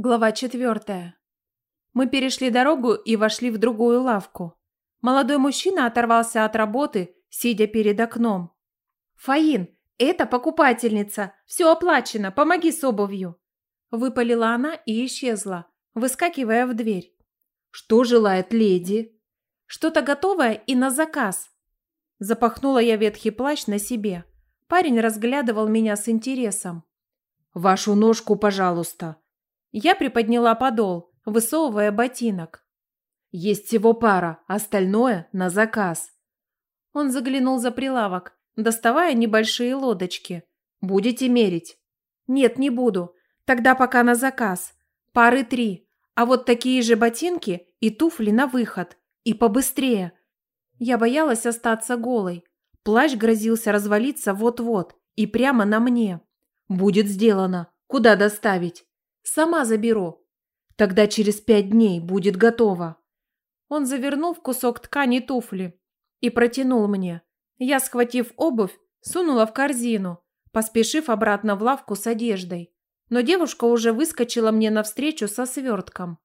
Глава четвертая. Мы перешли дорогу и вошли в другую лавку. Молодой мужчина оторвался от работы, сидя перед окном. «Фаин, это покупательница. Все оплачено. Помоги с обувью». Выпалила она и исчезла, выскакивая в дверь. «Что желает леди?» «Что-то готовое и на заказ». Запахнула я ветхий плащ на себе. Парень разглядывал меня с интересом. «Вашу ножку, пожалуйста», я приподняла подол, высовывая ботинок. «Есть всего пара, остальное на заказ». Он заглянул за прилавок, доставая небольшие лодочки. «Будете мерить?» «Нет, не буду. Тогда пока на заказ. Пары три. А вот такие же ботинки и туфли на выход. И побыстрее». Я боялась остаться голой. Плащ грозился развалиться вот-вот и прямо на мне. «Будет сделано. Куда доставить?» Сама заберу. Тогда через пять дней будет готово. Он завернул в кусок ткани туфли и протянул мне. Я, схватив обувь, сунула в корзину, поспешив обратно в лавку с одеждой. Но девушка уже выскочила мне навстречу со свертком.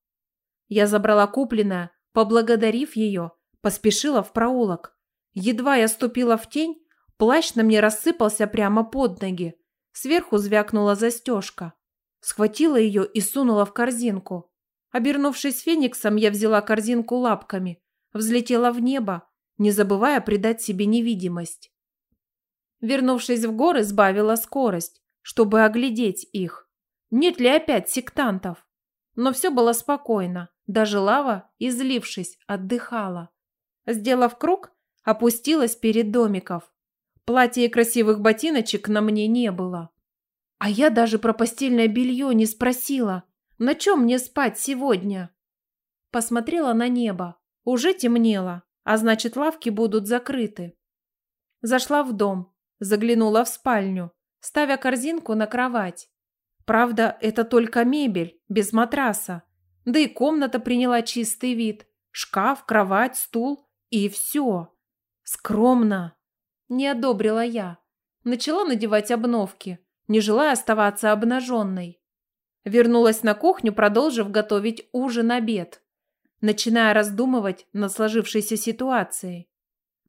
Я забрала купленное, поблагодарив ее, поспешила в проулок. Едва я ступила в тень, плащ на мне рассыпался прямо под ноги. Сверху звякнула застежка. Схватила ее и сунула в корзинку. Обернувшись фениксом, я взяла корзинку лапками, взлетела в небо, не забывая придать себе невидимость. Вернувшись в горы, сбавила скорость, чтобы оглядеть их. Нет ли опять сектантов? Но все было спокойно, даже лава, излившись, отдыхала. Сделав круг, опустилась перед домиков. Платья и красивых ботиночек на мне не было. А я даже про постельное белье не спросила. На чем мне спать сегодня? Посмотрела на небо. Уже темнело, а значит лавки будут закрыты. Зашла в дом, заглянула в спальню, ставя корзинку на кровать. Правда, это только мебель, без матраса. Да и комната приняла чистый вид. Шкаф, кровать, стул и все. Скромно. Не одобрила я. Начала надевать обновки не желая оставаться обнаженной. Вернулась на кухню, продолжив готовить ужин-обед, начиная раздумывать над сложившейся ситуацией.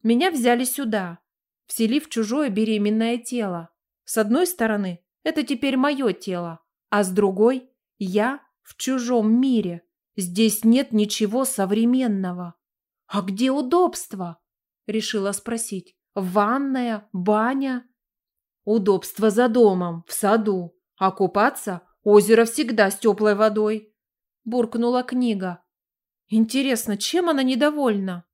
Меня взяли сюда, вселив чужое беременное тело. С одной стороны, это теперь мое тело, а с другой – я в чужом мире. Здесь нет ничего современного. А где удобство? Решила спросить. Ванная, баня? Удобство за домом, в саду. А купаться – озеро всегда с теплой водой. Буркнула книга. Интересно, чем она недовольна?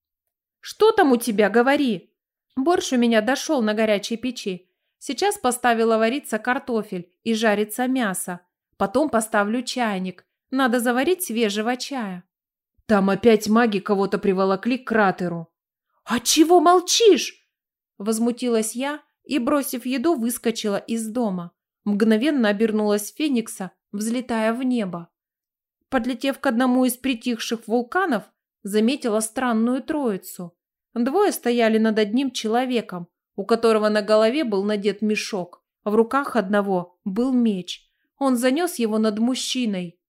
Что там у тебя, говори? Борщ у меня дошел на горячей печи. Сейчас поставила вариться картофель и жарится мясо. Потом поставлю чайник. Надо заварить свежего чая. Там опять маги кого-то приволокли к кратеру. «А чего молчишь?» Возмутилась я, и, бросив еду, выскочила из дома. Мгновенно обернулась Феникса, взлетая в небо. Подлетев к одному из притихших вулканов, заметила странную троицу. Двое стояли над одним человеком, у которого на голове был надет мешок, в руках одного был меч. Он занес его над мужчиной.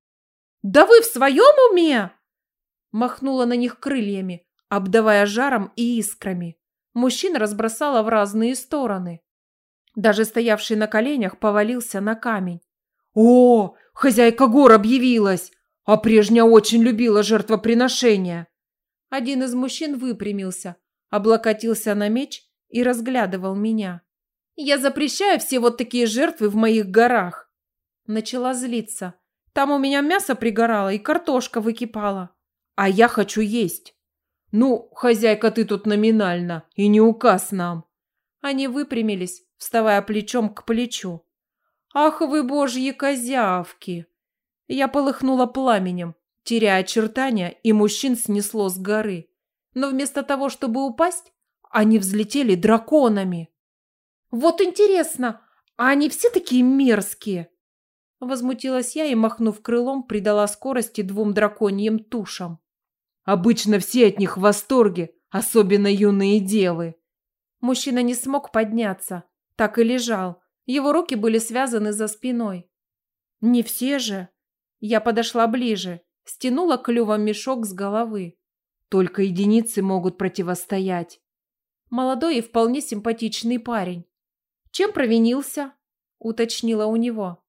«Да вы в своем уме?» Махнула на них крыльями, обдавая жаром и искрами. Мужчин разбросало в разные стороны. Даже стоявший на коленях повалился на камень. «О, хозяйка гор объявилась! А прежняя очень любила жертвоприношения!» Один из мужчин выпрямился, облокотился на меч и разглядывал меня. «Я запрещаю все вот такие жертвы в моих горах!» Начала злиться. «Там у меня мясо пригорало и картошка выкипала. А я хочу есть!» «Ну, хозяйка ты тут номинально, и не указ нам». Они выпрямились, вставая плечом к плечу. «Ах вы, божьи козявки!» Я полыхнула пламенем, теряя очертания, и мужчин снесло с горы. Но вместо того, чтобы упасть, они взлетели драконами. «Вот интересно, а они все такие мерзкие?» Возмутилась я и, махнув крылом, придала скорости двум драконьим тушам. Обычно все от них в восторге, особенно юные девы. Мужчина не смог подняться, так и лежал. Его руки были связаны за спиной. Не все же. Я подошла ближе, стянула клювом мешок с головы. Только единицы могут противостоять. Молодой и вполне симпатичный парень. Чем провинился? Уточнила у него.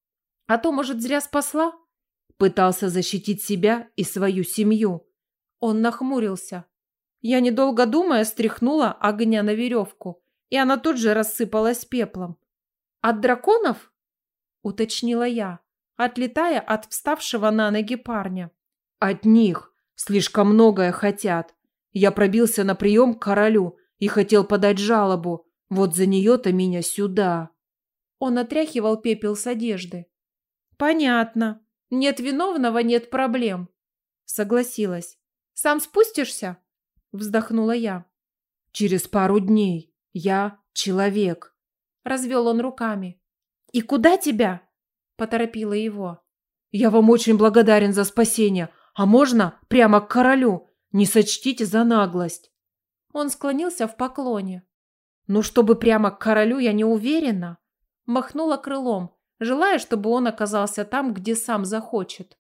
А то, может, зря спасла? Пытался защитить себя и свою семью. Он нахмурился. Я, недолго думая, стряхнула огня на веревку, и она тут же рассыпалась пеплом. «От драконов?» – уточнила я, отлетая от вставшего на ноги парня. «От них. Слишком многое хотят. Я пробился на прием к королю и хотел подать жалобу. Вот за нее-то меня сюда». Он отряхивал пепел с одежды. «Понятно. Нет виновного, нет проблем». Согласилась. «Сам спустишься?» Вздохнула я. «Через пару дней. Я человек». Развел он руками. «И куда тебя?» Поторопила его. «Я вам очень благодарен за спасение. А можно прямо к королю? Не сочтите за наглость». Он склонился в поклоне. «Ну, чтобы прямо к королю, я не уверена». Махнула крылом, желая, чтобы он оказался там, где сам захочет.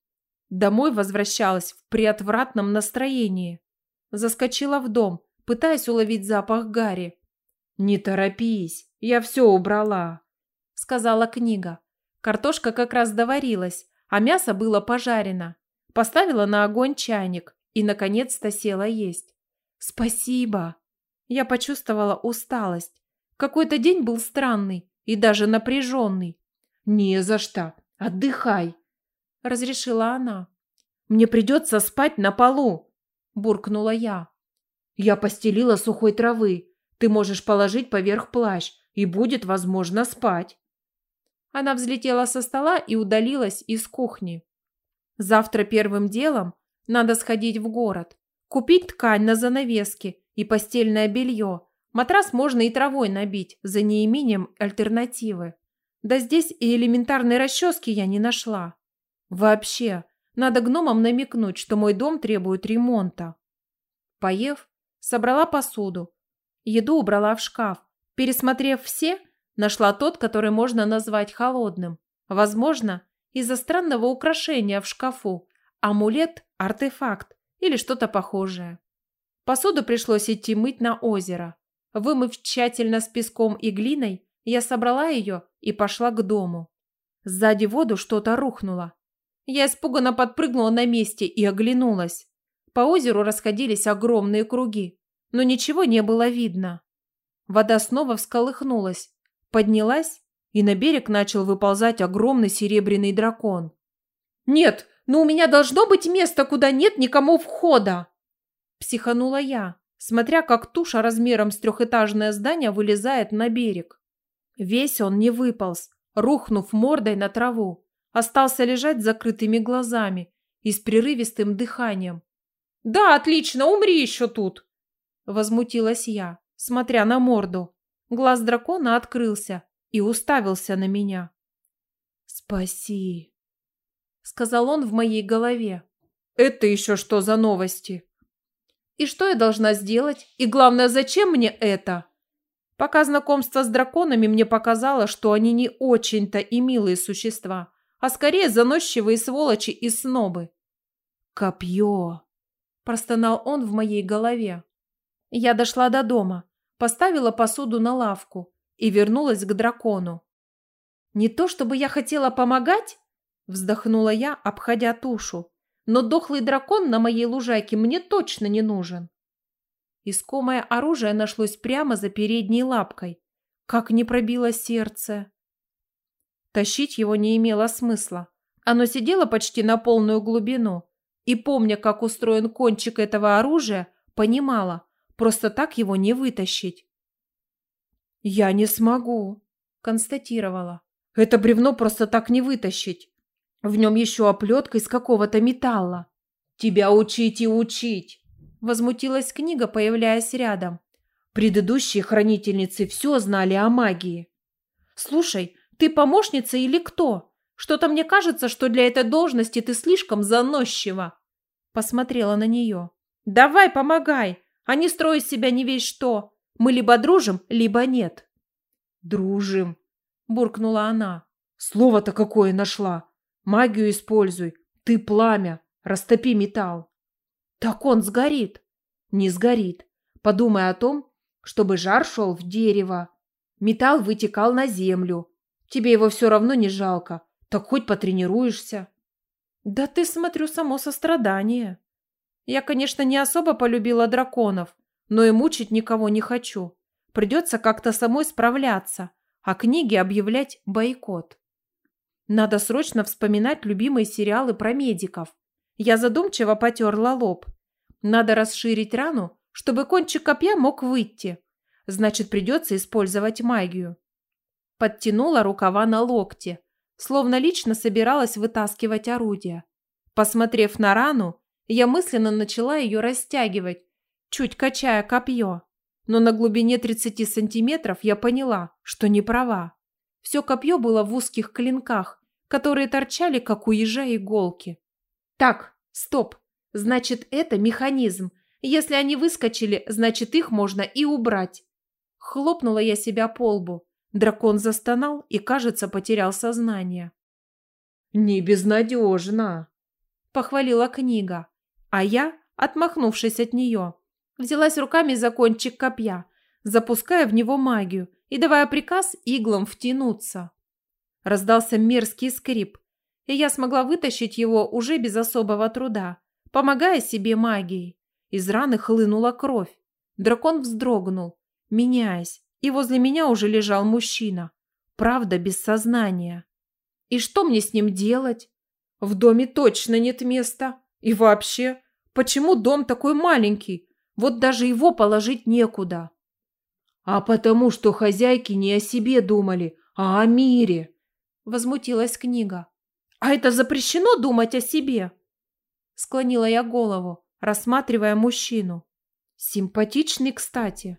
Домой возвращалась в приотвратном настроении. Заскочила в дом, пытаясь уловить запах Гарри. «Не торопись, я все убрала», — сказала книга. Картошка как раз доварилась, а мясо было пожарено. Поставила на огонь чайник и, наконец-то, села есть. «Спасибо!» Я почувствовала усталость. Какой-то день был странный и даже напряженный. «Не за что. Отдыхай», — разрешила она. «Мне придется спать на полу», – буркнула я. «Я постелила сухой травы. Ты можешь положить поверх плащ, и будет возможно спать». Она взлетела со стола и удалилась из кухни. «Завтра первым делом надо сходить в город, купить ткань на занавески и постельное белье. Матрас можно и травой набить, за неимением альтернативы. Да здесь и элементарной расчески я не нашла. Вообще, надо гномам намекнуть, что мой дом требует ремонта. Поев, собрала посуду. Еду убрала в шкаф. Пересмотрев все, нашла тот, который можно назвать холодным. Возможно, из-за странного украшения в шкафу. Амулет, артефакт или что-то похожее. Посуду пришлось идти мыть на озеро. Вымыв тщательно с песком и глиной, я собрала ее и пошла к дому. Сзади воду что-то рухнуло. Я испуганно подпрыгнула на месте и оглянулась. По озеру расходились огромные круги, но ничего не было видно. Вода снова всколыхнулась, поднялась, и на берег начал выползать огромный серебряный дракон. «Нет, но у меня должно быть место, куда нет никому входа!» Психанула я, смотря как туша размером с трехэтажное здание вылезает на берег. Весь он не выполз, рухнув мордой на траву остался лежать с закрытыми глазами и с прерывистым дыханием. «Да, отлично, умри еще тут!» Возмутилась я, смотря на морду. Глаз дракона открылся и уставился на меня. «Спаси!» Сказал он в моей голове. «Это еще что за новости?» «И что я должна сделать? И главное, зачем мне это?» Пока знакомство с драконами мне показало, что они не очень-то и милые существа а скорее заносчивые сволочи и снобы. «Копье!» – простонал он в моей голове. Я дошла до дома, поставила посуду на лавку и вернулась к дракону. «Не то чтобы я хотела помогать?» – вздохнула я, обходя тушу. «Но дохлый дракон на моей лужайке мне точно не нужен». Искомое оружие нашлось прямо за передней лапкой. Как не пробило сердце. Тащить его не имело смысла. Оно сидело почти на полную глубину. И, помня, как устроен кончик этого оружия, понимала, просто так его не вытащить. «Я не смогу», – констатировала. «Это бревно просто так не вытащить. В нем еще оплетка из какого-то металла». «Тебя учить и учить!» – возмутилась книга, появляясь рядом. Предыдущие хранительницы все знали о магии. «Слушай, ты помощница или кто? Что-то мне кажется, что для этой должности ты слишком заносчива. Посмотрела на нее. Давай, помогай, а не строй из себя не весь что. Мы либо дружим, либо нет. Дружим, буркнула она. Слово-то какое нашла. Магию используй. Ты пламя, растопи металл. Так он сгорит. Не сгорит. Подумай о том, чтобы жар шел в дерево. Металл вытекал на землю. Тебе его все равно не жалко. Так хоть потренируешься. Да ты, смотрю, само сострадание. Я, конечно, не особо полюбила драконов, но и мучить никого не хочу. Придется как-то самой справляться, а книги объявлять бойкот. Надо срочно вспоминать любимые сериалы про медиков. Я задумчиво потерла лоб. Надо расширить рану, чтобы кончик копья мог выйти. Значит, придется использовать магию. Подтянула рукава на локте, словно лично собиралась вытаскивать орудие. Посмотрев на рану, я мысленно начала ее растягивать, чуть качая копье. Но на глубине 30 сантиметров я поняла, что не права. Все копье было в узких клинках, которые торчали, как у ежа иголки. Так, стоп. Значит, это механизм. Если они выскочили, значит, их можно и убрать. Хлопнула я себя по лбу. Дракон застонал и, кажется, потерял сознание. «Не безнадежно», – похвалила книга. А я, отмахнувшись от нее, взялась руками за кончик копья, запуская в него магию и давая приказ иглам втянуться. Раздался мерзкий скрип, и я смогла вытащить его уже без особого труда, помогая себе магией. Из раны хлынула кровь. Дракон вздрогнул, меняясь, и возле меня уже лежал мужчина. Правда, без сознания. И что мне с ним делать? В доме точно нет места. И вообще, почему дом такой маленький? Вот даже его положить некуда. А потому что хозяйки не о себе думали, а о мире. Возмутилась книга. А это запрещено думать о себе? Склонила я голову, рассматривая мужчину. Симпатичный, кстати.